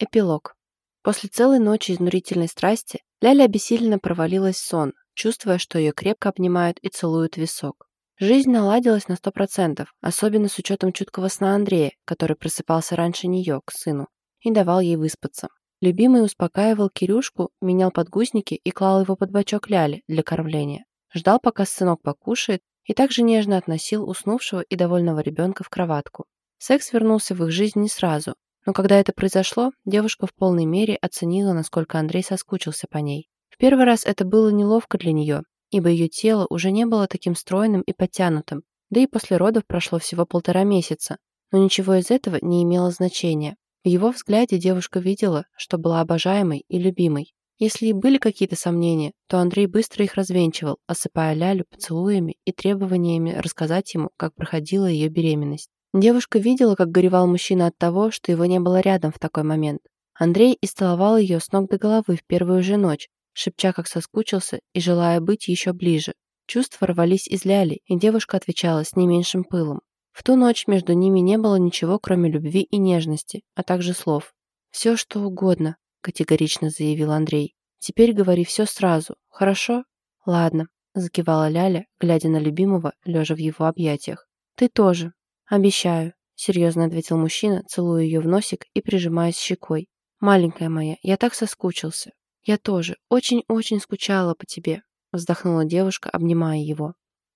Эпилог. После целой ночи изнурительной страсти Ляля обессиленно провалилась в сон, чувствуя, что ее крепко обнимают и целуют висок. Жизнь наладилась на сто процентов, особенно с учетом чуткого сна Андрея, который просыпался раньше нее, к сыну, и давал ей выспаться. Любимый успокаивал Кирюшку, менял подгузники и клал его под бочок Ляли для кормления. Ждал, пока сынок покушает, и также нежно относил уснувшего и довольного ребенка в кроватку. Секс вернулся в их жизнь не сразу, но когда это произошло, девушка в полной мере оценила, насколько Андрей соскучился по ней. В первый раз это было неловко для нее, ибо ее тело уже не было таким стройным и подтянутым, да и после родов прошло всего полтора месяца, но ничего из этого не имело значения. В его взгляде девушка видела, что была обожаемой и любимой. Если и были какие-то сомнения, то Андрей быстро их развенчивал, осыпая Лялю поцелуями и требованиями рассказать ему, как проходила ее беременность. Девушка видела, как горевал мужчина от того, что его не было рядом в такой момент. Андрей истоловал ее с ног до головы в первую же ночь, шепча, как соскучился и желая быть еще ближе. Чувства рвались из Ляли, и девушка отвечала с не меньшим пылом. В ту ночь между ними не было ничего, кроме любви и нежности, а также слов. «Все, что угодно», — категорично заявил Андрей. «Теперь говори все сразу, хорошо?» «Ладно», — закивала Ляля, глядя на любимого, лежа в его объятиях. «Ты тоже», «Обещаю», — серьезно ответил мужчина, целуя ее в носик и прижимаясь щекой. «Маленькая моя, я так соскучился». «Я тоже очень-очень скучала по тебе», — вздохнула девушка, обнимая его.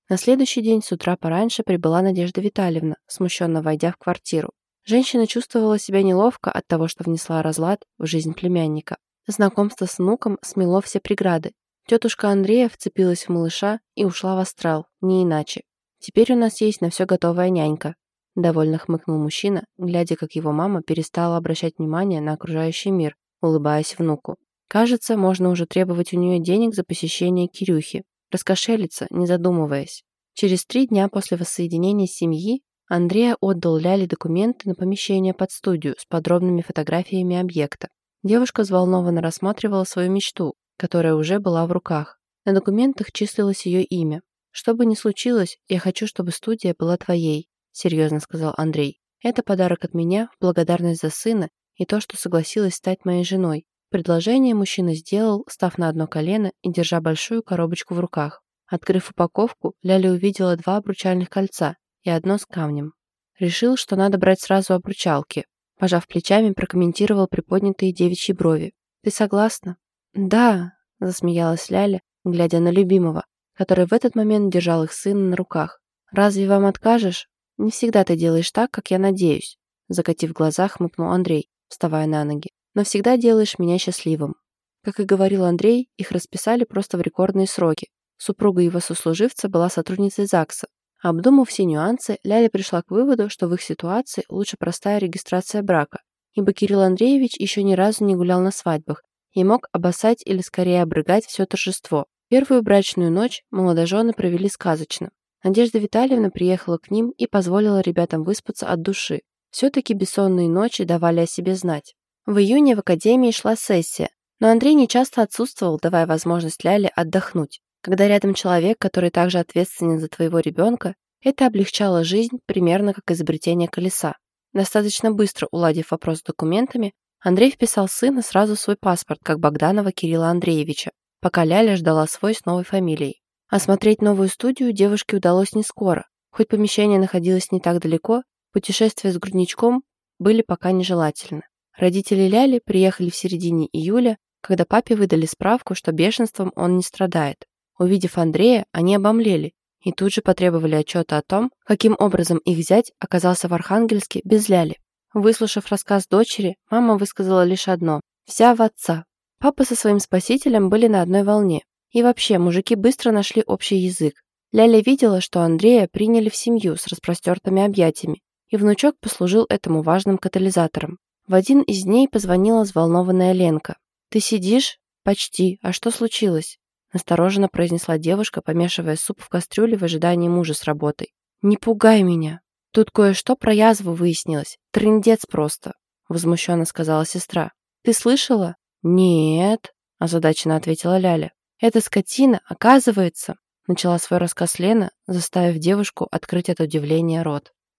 На следующий день с утра пораньше прибыла Надежда Витальевна, смущенно войдя в квартиру. Женщина чувствовала себя неловко от того, что внесла разлад в жизнь племянника. Знакомство с внуком смело все преграды. Тетушка Андрея вцепилась в малыша и ушла в астрал, не иначе. Теперь у нас есть на все готовая нянька», — довольно хмыкнул мужчина, глядя, как его мама перестала обращать внимание на окружающий мир, улыбаясь внуку. «Кажется, можно уже требовать у нее денег за посещение Кирюхи, раскошелиться, не задумываясь». Через три дня после воссоединения семьи Андрея отдал Ляле документы на помещение под студию с подробными фотографиями объекта. Девушка взволнованно рассматривала свою мечту, которая уже была в руках. На документах числилось ее имя, «Что бы ни случилось, я хочу, чтобы студия была твоей», серьезно сказал Андрей. «Это подарок от меня в благодарность за сына и то, что согласилась стать моей женой». Предложение мужчина сделал, став на одно колено и держа большую коробочку в руках. Открыв упаковку, Ляля увидела два обручальных кольца и одно с камнем. Решил, что надо брать сразу обручалки. Пожав плечами, прокомментировал приподнятые девичьи брови. «Ты согласна?» «Да», — засмеялась Ляля, глядя на любимого, который в этот момент держал их сына на руках. «Разве вам откажешь? Не всегда ты делаешь так, как я надеюсь», закатив глаза, хмыкнул Андрей, вставая на ноги. «Но всегда делаешь меня счастливым». Как и говорил Андрей, их расписали просто в рекордные сроки. Супруга его сослуживца была сотрудницей ЗАГСа. Обдумав все нюансы, Ляля пришла к выводу, что в их ситуации лучше простая регистрация брака, ибо Кирилл Андреевич еще ни разу не гулял на свадьбах и мог обоссать или скорее обрыгать все торжество. Первую брачную ночь молодожены провели сказочно. Надежда Витальевна приехала к ним и позволила ребятам выспаться от души. Все-таки бессонные ночи давали о себе знать. В июне в академии шла сессия, но Андрей не часто отсутствовал, давая возможность Ляле отдохнуть. Когда рядом человек, который также ответственен за твоего ребенка, это облегчало жизнь примерно как изобретение колеса. Достаточно быстро уладив вопрос с документами, Андрей вписал сына сразу в свой паспорт, как Богданова Кирилла Андреевича, пока Ляля ждала свой с новой фамилией. Осмотреть новую студию девушке удалось не скоро. Хоть помещение находилось не так далеко, путешествия с грудничком были пока нежелательны. Родители Ляли приехали в середине июля, когда папе выдали справку, что бешенством он не страдает. Увидев Андрея, они обомлели и тут же потребовали отчета о том, каким образом их зять оказался в Архангельске без Ляли. Выслушав рассказ дочери, мама высказала лишь одно – «вся в отца». Папа со своим спасителем были на одной волне. И вообще, мужики быстро нашли общий язык. Ляля видела, что Андрея приняли в семью с распростертыми объятиями, и внучок послужил этому важным катализатором. В один из дней позвонила взволнованная Ленка. «Ты сидишь?» «Почти. А что случилось?» Настороженно произнесла девушка, помешивая суп в кастрюле в ожидании мужа с работой. «Не пугай меня. Тут кое-что про язву выяснилось. Трындец просто», возмущенно сказала сестра. «Ты слышала? «Нет», – озадаченно ответила Ляля. «Эта скотина, оказывается...» Начала свой рассказ Лена, заставив девушку открыть от удивления рот.